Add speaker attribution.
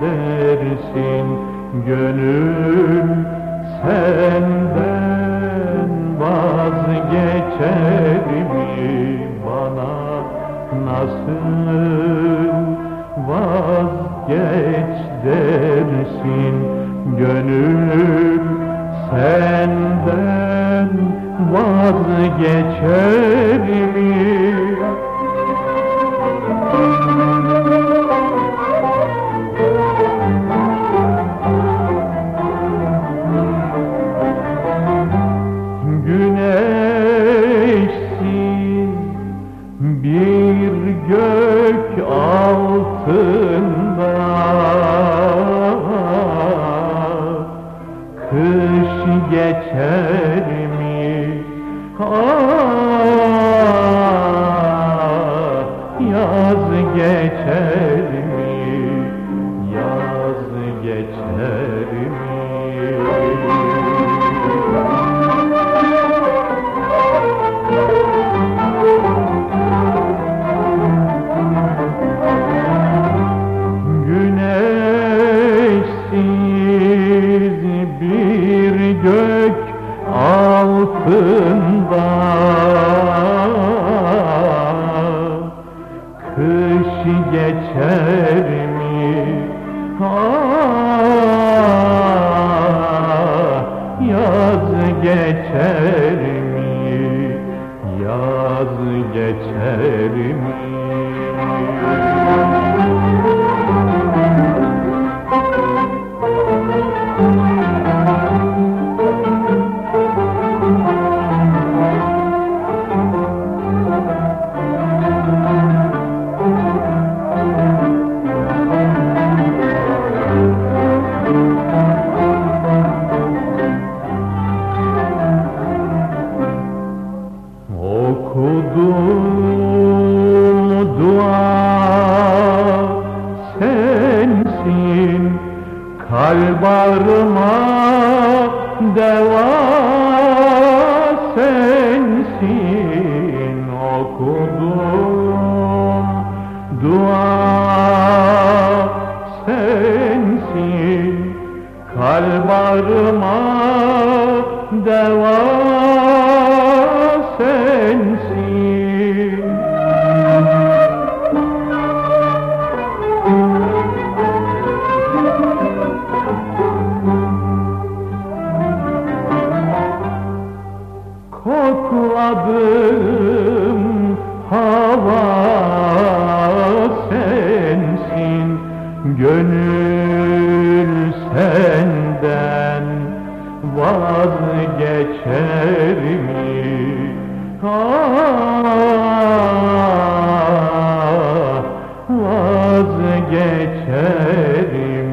Speaker 1: dersin gönül senden vazgeçer mi bana nasıl vazgeç dersin gönül senden vazgeçer mi? Gök altında Kış geçer mi? Ah, geçer mi? Ah, yaz geçer mi? Yaz geçer mi? Sensin Kalp ağrıma deva sensin Okuduğum dua sensin. Kalp ağrıma deva adım hava sensin Gönül senden vazgeçer mi? Ah, vazgeçer mi?